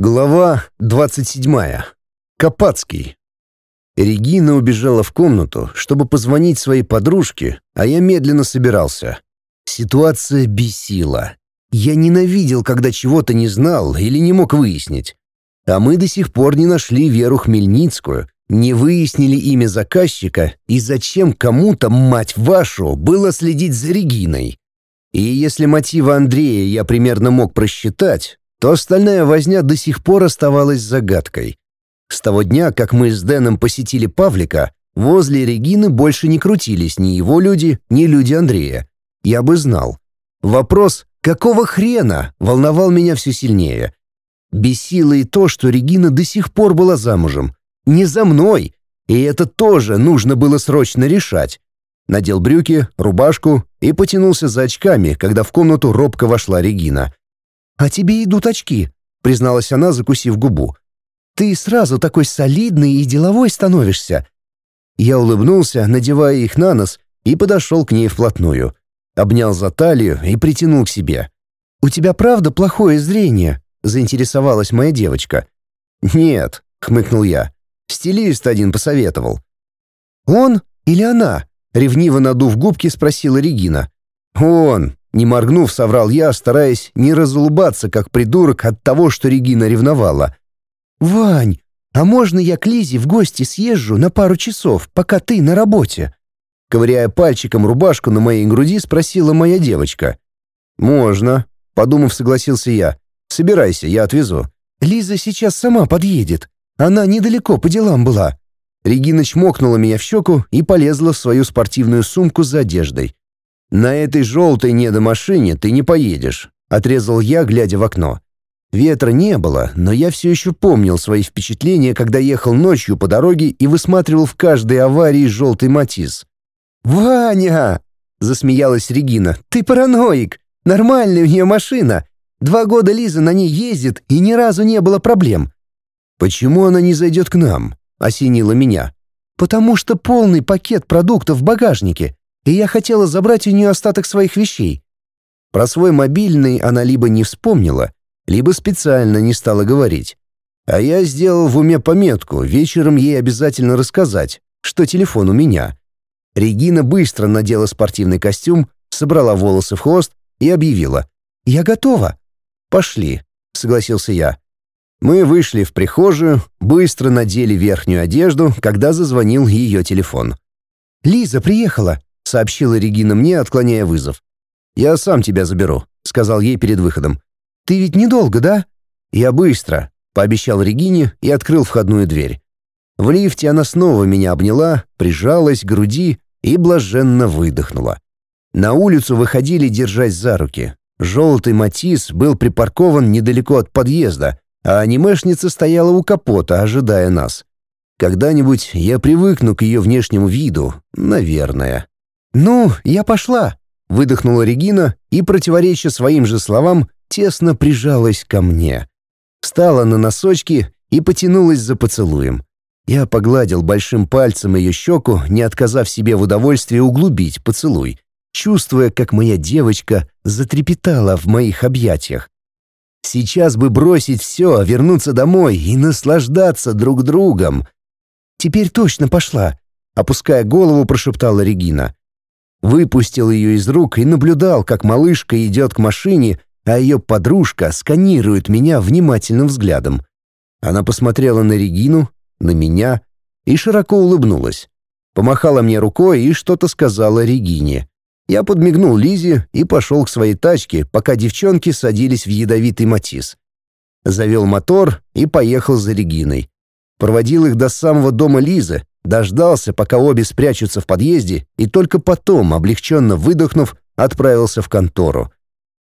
Глава 27. Копацкий. Регина убежала в комнату, чтобы позвонить своей подружке, а я медленно собирался. Ситуация бесила. Я ненавидел, когда чего-то не знал или не мог выяснить. А мы до сих пор не нашли Веру Хмельницкую, не выяснили имя заказчика и зачем кому-то, мать вашу, было следить за Региной. И если мотивы Андрея я примерно мог просчитать, то остальная возня до сих пор оставалась загадкой. С того дня, как мы с Дэном посетили Павлика, возле Регины больше не крутились ни его люди, ни люди Андрея. Я бы знал. Вопрос «какого хрена?» волновал меня все сильнее. Бесило и то, что Регина до сих пор была замужем. Не за мной. И это тоже нужно было срочно решать. Надел брюки, рубашку и потянулся за очками, когда в комнату робко вошла Регина. «А тебе идут очки», — призналась она, закусив губу. «Ты сразу такой солидный и деловой становишься». Я улыбнулся, надевая их на нос, и подошел к ней вплотную. Обнял за талию и притянул к себе. «У тебя правда плохое зрение?» — заинтересовалась моя девочка. «Нет», — хмыкнул я. «Стилист один посоветовал». «Он или она?» — ревниво надув губки, спросила Регина. «Он», не моргнув, соврал я, стараясь не разулыбаться, как придурок от того, что Регина ревновала. «Вань, а можно я к Лизе в гости съезжу на пару часов, пока ты на работе?» Ковыряя пальчиком рубашку на моей груди, спросила моя девочка. «Можно», — подумав, согласился я. «Собирайся, я отвезу». «Лиза сейчас сама подъедет. Она недалеко по делам была». Регина чмокнула меня в щеку и полезла в свою спортивную сумку за одеждой. «На этой желтой недомашине ты не поедешь», — отрезал я, глядя в окно. Ветра не было, но я все еще помнил свои впечатления, когда ехал ночью по дороге и высматривал в каждой аварии желтый матиз. «Ваня!» — засмеялась Регина. «Ты параноик! Нормальная у нее машина! Два года Лиза на ней ездит, и ни разу не было проблем!» «Почему она не зайдет к нам?» — осенило меня. «Потому что полный пакет продуктов в багажнике и я хотела забрать у нее остаток своих вещей. Про свой мобильный она либо не вспомнила, либо специально не стала говорить. А я сделал в уме пометку вечером ей обязательно рассказать, что телефон у меня. Регина быстро надела спортивный костюм, собрала волосы в хвост и объявила. «Я готова». «Пошли», — согласился я. Мы вышли в прихожую, быстро надели верхнюю одежду, когда зазвонил ее телефон. «Лиза приехала», сообщила Регина мне, отклоняя вызов. «Я сам тебя заберу», — сказал ей перед выходом. «Ты ведь недолго, да?» «Я быстро», — пообещал Регине и открыл входную дверь. В лифте она снова меня обняла, прижалась к груди и блаженно выдохнула. На улицу выходили, держась за руки. Желтый Матис был припаркован недалеко от подъезда, а анимешница стояла у капота, ожидая нас. Когда-нибудь я привыкну к ее внешнему виду, наверное. «Ну, я пошла», — выдохнула Регина и, противореча своим же словам, тесно прижалась ко мне. Встала на носочки и потянулась за поцелуем. Я погладил большим пальцем ее щеку, не отказав себе в удовольствии углубить поцелуй, чувствуя, как моя девочка затрепетала в моих объятиях. Сейчас бы бросить все, вернуться домой и наслаждаться друг другом. «Теперь точно пошла», — опуская голову, прошептала Регина. Выпустил ее из рук и наблюдал, как малышка идет к машине, а ее подружка сканирует меня внимательным взглядом. Она посмотрела на Регину, на меня и широко улыбнулась. Помахала мне рукой и что-то сказала Регине. Я подмигнул Лизе и пошел к своей тачке, пока девчонки садились в ядовитый матис. Завел мотор и поехал за Региной. Проводил их до самого дома Лизы, Дождался, пока обе спрячутся в подъезде, и только потом, облегченно выдохнув, отправился в контору.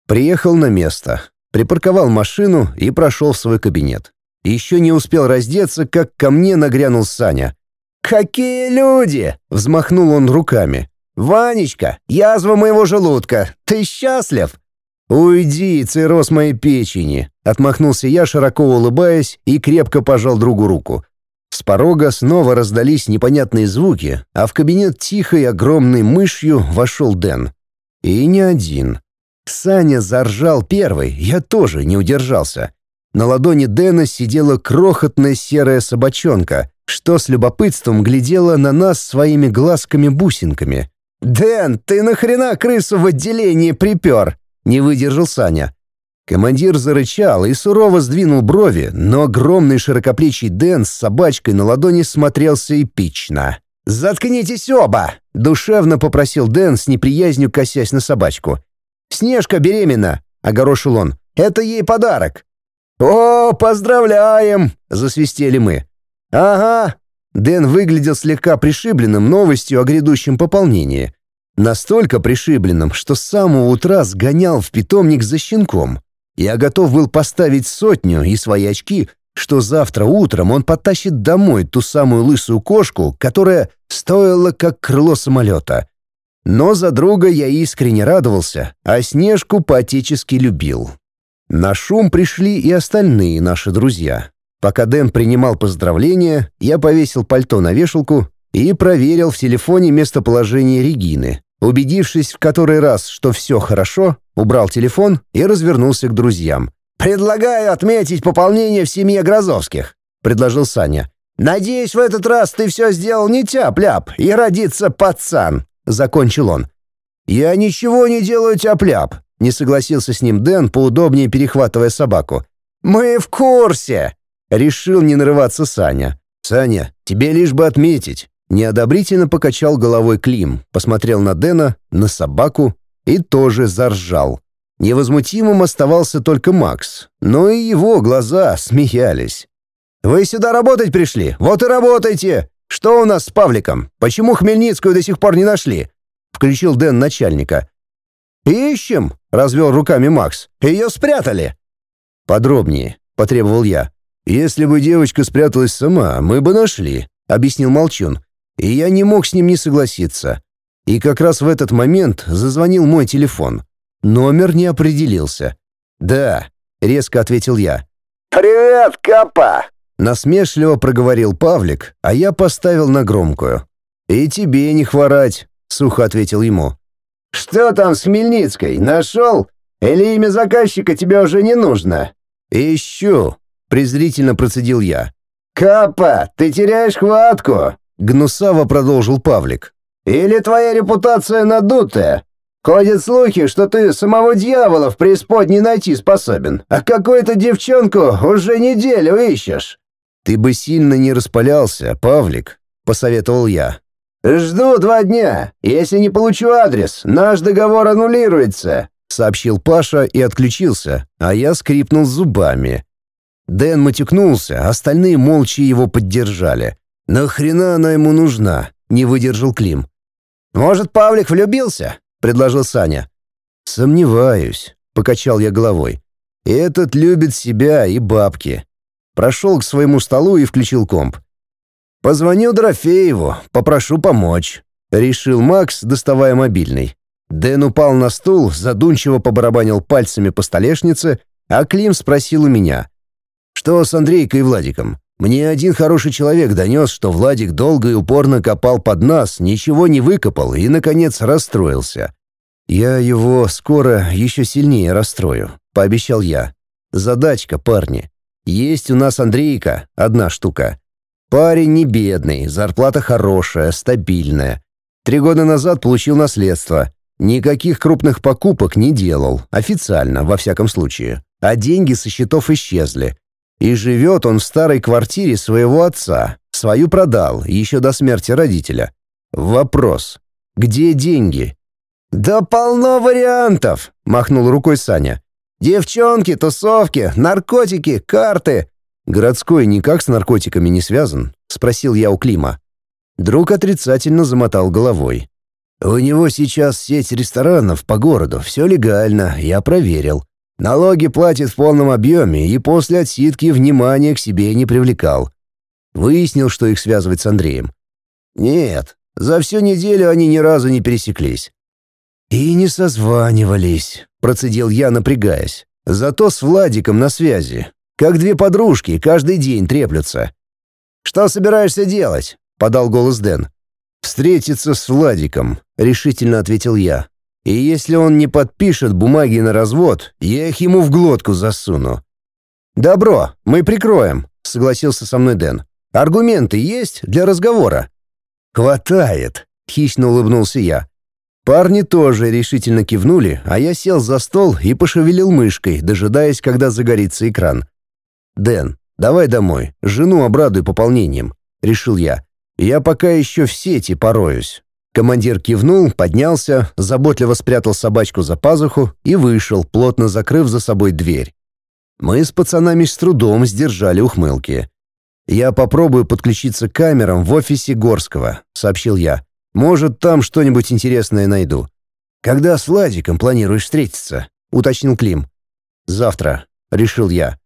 Приехал на место, припарковал машину и прошел в свой кабинет. Еще не успел раздеться, как ко мне нагрянул Саня. «Какие люди!» — взмахнул он руками. «Ванечка, язва моего желудка, ты счастлив?» «Уйди, цирроз моей печени!» — отмахнулся я, широко улыбаясь, и крепко пожал другу руку. С порога снова раздались непонятные звуки, а в кабинет тихой огромной мышью вошел Дэн. И не один. Саня заржал первый, я тоже не удержался. на ладони Дэна сидела крохотная серая собачонка, что с любопытством глядела на нас своими глазками-бусинками. «Дэн, ты нахрена крысу в отделении припер?» — не выдержал Саня. Командир зарычал и сурово сдвинул брови, но огромный широкоплечий Дэн с собачкой на ладони смотрелся эпично. «Заткнитесь оба!» — душевно попросил Дэн с неприязнью косясь на собачку. «Снежка беременна!» — огорошил он. «Это ей подарок!» «О, поздравляем!» — засвистели мы. «Ага!» Дэн выглядел слегка пришибленным новостью о грядущем пополнении. Настолько пришибленным, что с самого утра сгонял в питомник за щенком. Я готов был поставить сотню и свои очки, что завтра утром он потащит домой ту самую лысую кошку, которая стоила как крыло самолета. Но за друга я искренне радовался, а Снежку по-отечески любил. На шум пришли и остальные наши друзья. Пока Дэн принимал поздравления, я повесил пальто на вешалку и проверил в телефоне местоположение Регины. Убедившись в который раз, что все хорошо, убрал телефон и развернулся к друзьям. «Предлагаю отметить пополнение в семье Грозовских», — предложил Саня. «Надеюсь, в этот раз ты все сделал не тяп-ляп, и родится пацан», — закончил он. «Я ничего не делаю тяп-ляп», — не согласился с ним Дэн, поудобнее перехватывая собаку. «Мы в курсе», — решил не нарываться Саня. «Саня, тебе лишь бы отметить». Неодобрительно покачал головой Клим, посмотрел на Дэна, на собаку и тоже заржал. Невозмутимым оставался только Макс, но и его глаза смеялись. «Вы сюда работать пришли? Вот и работайте! Что у нас с Павликом? Почему Хмельницкую до сих пор не нашли?» Включил Дэн начальника. «Ищем!» — развел руками Макс. «Ее спрятали!» «Подробнее», — потребовал я. «Если бы девочка спряталась сама, мы бы нашли», — объяснил Молчун. И я не мог с ним не согласиться. И как раз в этот момент зазвонил мой телефон. Номер не определился. «Да», — резко ответил я. «Привет, Капа!» Насмешливо проговорил Павлик, а я поставил на громкую. «И тебе не хворать», — сухо ответил ему. «Что там с Хмельницкой? Нашел? Или имя заказчика тебе уже не нужно?» «Ищу», — презрительно процедил я. «Капа, ты теряешь хватку!» — гнусаво продолжил Павлик. «Или твоя репутация надутая? Ходят слухи, что ты самого дьявола в преисподней найти способен, а какую-то девчонку уже неделю ищешь». «Ты бы сильно не распалялся, Павлик», — посоветовал я. «Жду два дня. Если не получу адрес, наш договор аннулируется», — сообщил Паша и отключился, а я скрипнул зубами. Дэн матюкнулся, остальные молча его поддержали. «Нахрена она ему нужна?» — не выдержал Клим. «Может, Павлик влюбился?» — предложил Саня. «Сомневаюсь», — покачал я головой. «Этот любит себя и бабки». Прошел к своему столу и включил комп. «Позвоню Дорофееву, попрошу помочь», — решил Макс, доставая мобильный. Дэн упал на стул, задумчиво побарабанил пальцами по столешнице, а Клим спросил у меня. «Что с Андрейкой и Владиком? Мне один хороший человек донес, что Владик долго и упорно копал под нас, ничего не выкопал и, наконец, расстроился. Я его скоро еще сильнее расстрою, пообещал я. Задачка, парни. Есть у нас Андрейка, одна штука. Парень не бедный, зарплата хорошая, стабильная. Три года назад получил наследство. Никаких крупных покупок не делал, официально, во всяком случае. А деньги со счетов исчезли. И живет он в старой квартире своего отца. Свою продал, еще до смерти родителя. Вопрос. Где деньги? «Да полно вариантов!» — махнул рукой Саня. «Девчонки, тусовки, наркотики, карты». «Городской никак с наркотиками не связан?» — спросил я у Клима. Друг отрицательно замотал головой. «У него сейчас сеть ресторанов по городу, все легально, я проверил. Налоги платит в полном объеме и после отсидки внимания к себе не привлекал. Выяснил, что их связывает с Андреем. Нет, за всю неделю они ни разу не пересеклись. «И не созванивались», — процедил я, напрягаясь. «Зато с Владиком на связи. Как две подружки, каждый день треплются». «Что собираешься делать?» — подал голос Дэн. «Встретиться с Владиком», — решительно ответил я. И если он не подпишет бумаги на развод, я их ему в глотку засуну. «Добро, мы прикроем», — согласился со мной Дэн. «Аргументы есть для разговора?» «Хватает», — хищно улыбнулся я. Парни тоже решительно кивнули, а я сел за стол и пошевелил мышкой, дожидаясь, когда загорится экран. «Дэн, давай домой, жену обрадуй пополнением», — решил я. «Я пока еще в сети пороюсь». Командир кивнул, поднялся, заботливо спрятал собачку за пазуху и вышел, плотно закрыв за собой дверь. Мы с пацанами с трудом сдержали ухмылки. «Я попробую подключиться к камерам в офисе Горского», — сообщил я. Может, там что-нибудь интересное найду. Когда с Ладиком планируешь встретиться? уточнил Клим. Завтра, решил я.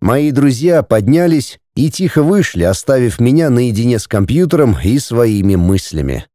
Мои друзья поднялись и тихо вышли, оставив меня наедине с компьютером и своими мыслями.